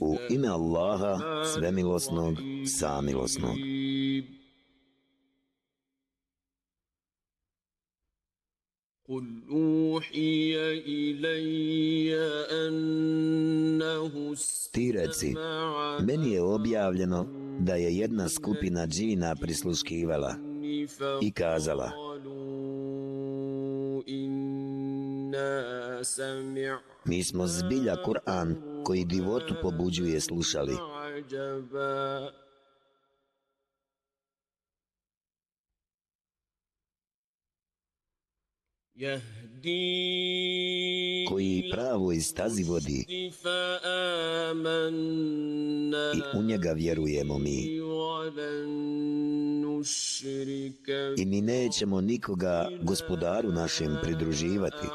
U ime Allaha, svemilosnog, samilosnog. Ti reci, meni je objavljeno da je jedna skupina džina prisluškivala i kazala Mi smo zbilja Kur'an koji divotu pobuđuje slušali. koji pravo iz stazi vodi. i u njega vjerujemo mi i mi nećemo nikoga gospodaru našem pridruživati.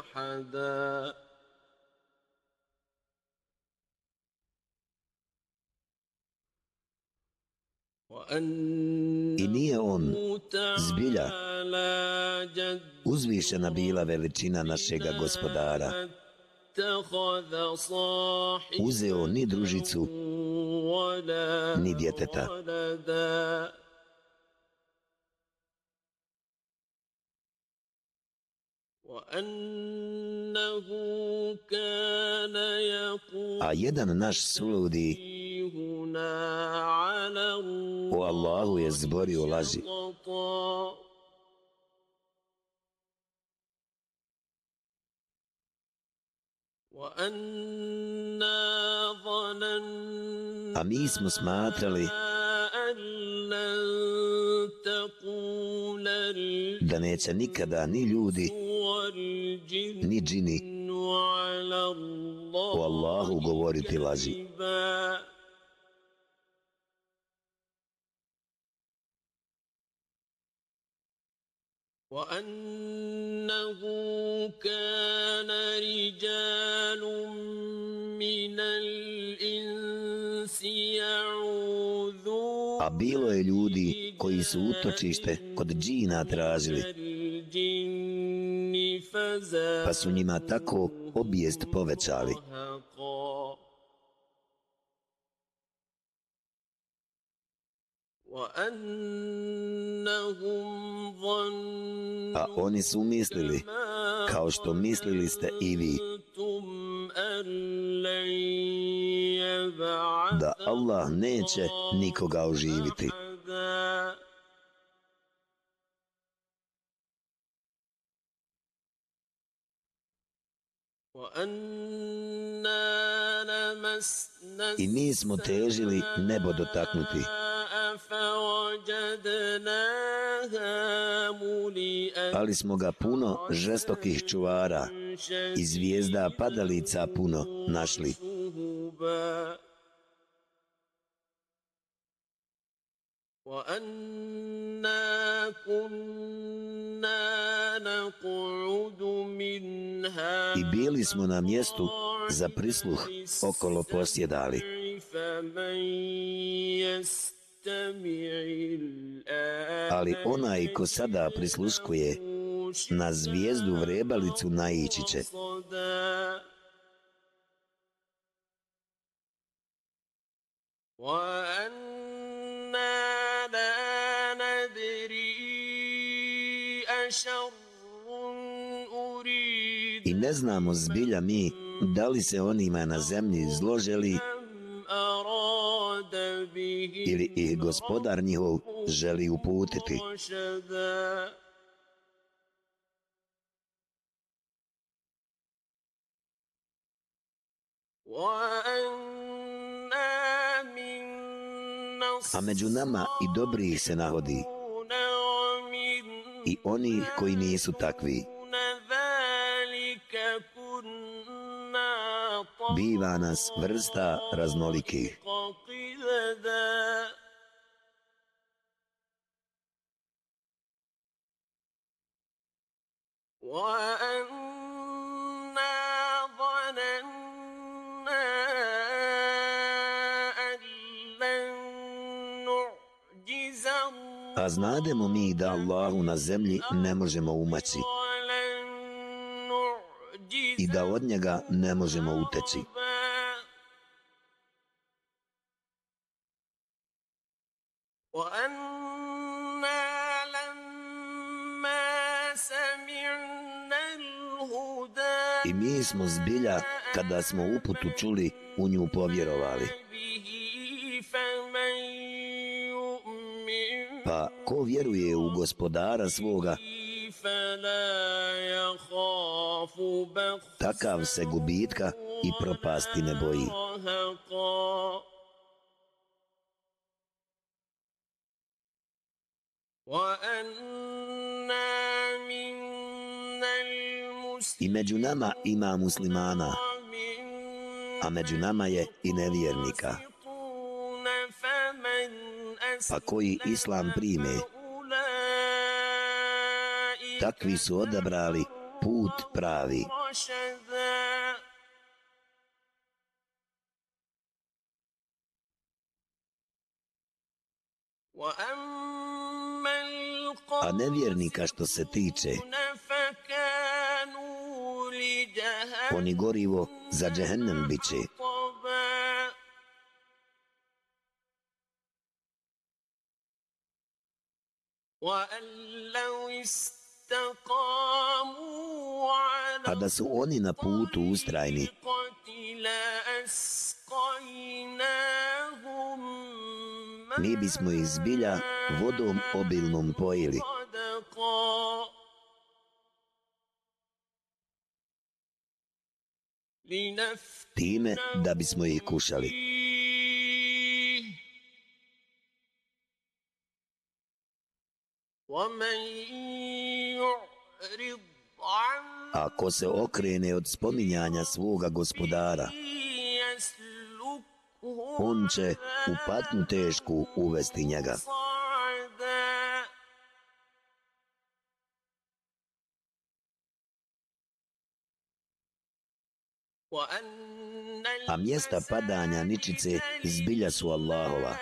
I nije on zbilja uzvišena bila veličina našega gospodara. Uzeo ni družicu ni djeteta. A jedan naš suludi o Allahu je zborio laži. A mi smo smatrali da neće nikada ni ljudi ni džini o Allahu govoriti laži. وأنه كان رجال من الإنس يعوذون A bilo je ljudi koji su utočište kod džina tražili, pa su njima tako obijest povećali. A oni su mislili, kao što mislili ste i vi, da Allah neće nikoga oživiti. I mi smo težili nebo dotaknuti. Ali smo ga puno žestokih čuvara i zvijezda padalica puno našli. I bili smo na mjestu za prisluh okolo posjedali ali onaj ko sada prisluškuje na zvijezdu vrebalicu naići će. I ne znamo zbilja mi da li se onima na zemlji zloželi ili ih gospodar njihov želi uputiti. A među nama i dobri se nahodi i oni koji nisu takvi. biva nas vrsta raznolikih. a znademo mi da Allahu na zemlji ne možemo umaći i da od njega ne možemo uteći. I mi smo zbilja kada smo uputu čuli u nju povjerovali. Pa ko vjeruje u gospodara svoga, takav se gubitka i propasti ne boji. I među nama ima muslimana, a među nama je i nevjernika. Pa koji islam prime, takvi su odabrali put pravi. A nevjernika što se tiče, oni gorivo za džehennem bit A da su oni na putu ustrajni, mi bismo ih zbilja vodom obilnom pojili. Time da bismo ih kušali. Ako se okrene od spominjanja svoga gospodara, on će u patnju tešku uvesti njega. A mjesta padanja ničice zbilja su Allahova.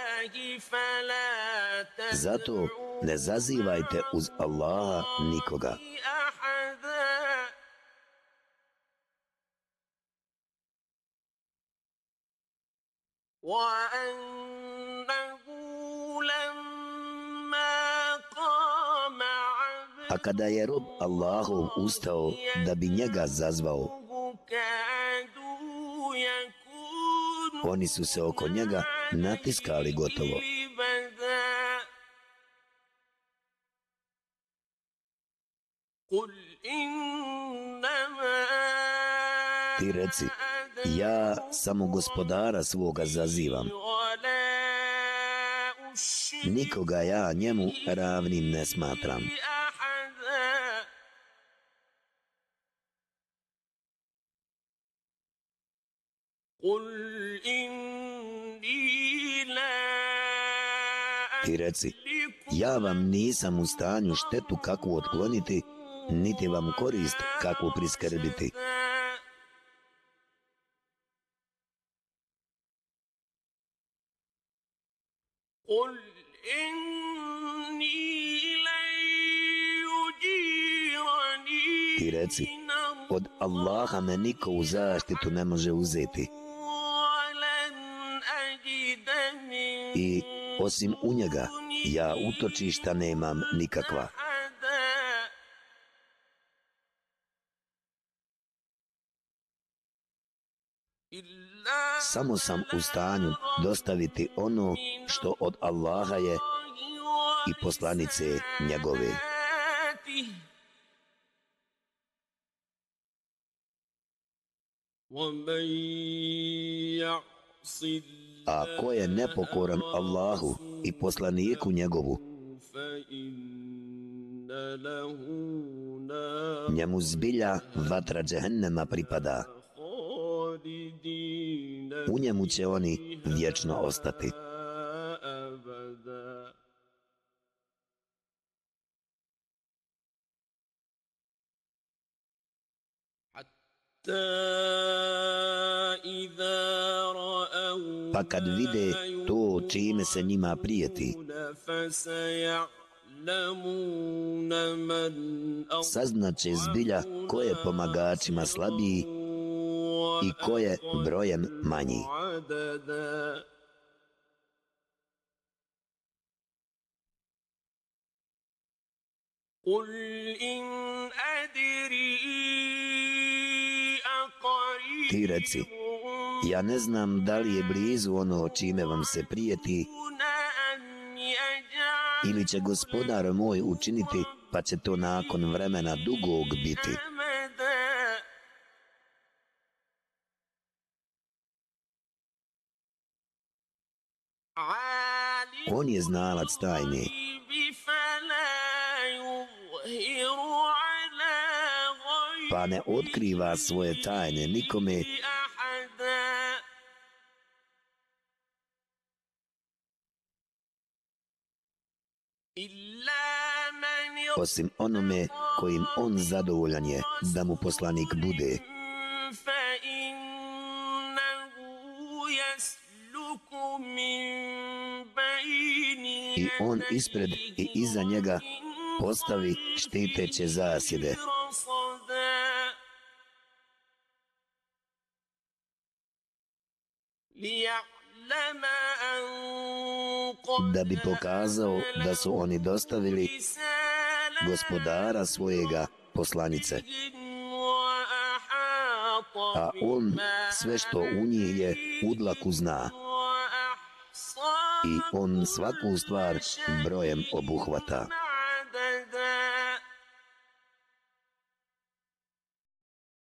Zato ne zazivajte uz Allaha nikoga. A kada je rob Allahov ustao da bi njega zazvao, oni su se oko njega natiskali gotovo. Ti reci, ja samo gospodara svoga zazivam. Nikoga ja njemu ravnim ne smatram. Ti reci, ja vam nisam u stanju štetu kakvu otkloniti, niti vam korist kakvu priskrbiti. Ti reci, od Allaha me niko u zaštitu ne može uzeti. I osim u njega, ja utočišta nemam nikakva. Samo sam u stanju dostaviti ono što od Allaha je i poslanice njegove. A ko je nepokoran Allahu i poslaniku njegovu, njemu zbilja vatra džehennema pripada. U njemu će oni vječno ostati. Pa kad vide to čime se njima prijeti, saznaće zbilja ko je pomagačima slabiji i ko je brojem manji. قل إن أدري ti reci, ja ne znam da li je blizu ono čime vam se prijeti ili će gospodar moj učiniti pa će to nakon vremena dugog biti. On je znalac tajne. Pa ne otkriva svoje tajne nikome osim onome kojim on zadovoljan je da mu poslanik bude. I on ispred i iza njega postavi štiteće zasjede. Da bi pokazao da su oni dostavili gospodara svojega poslanice. A on sve što u njih je udlaku zna. I on svaku stvar brojem obuhvata.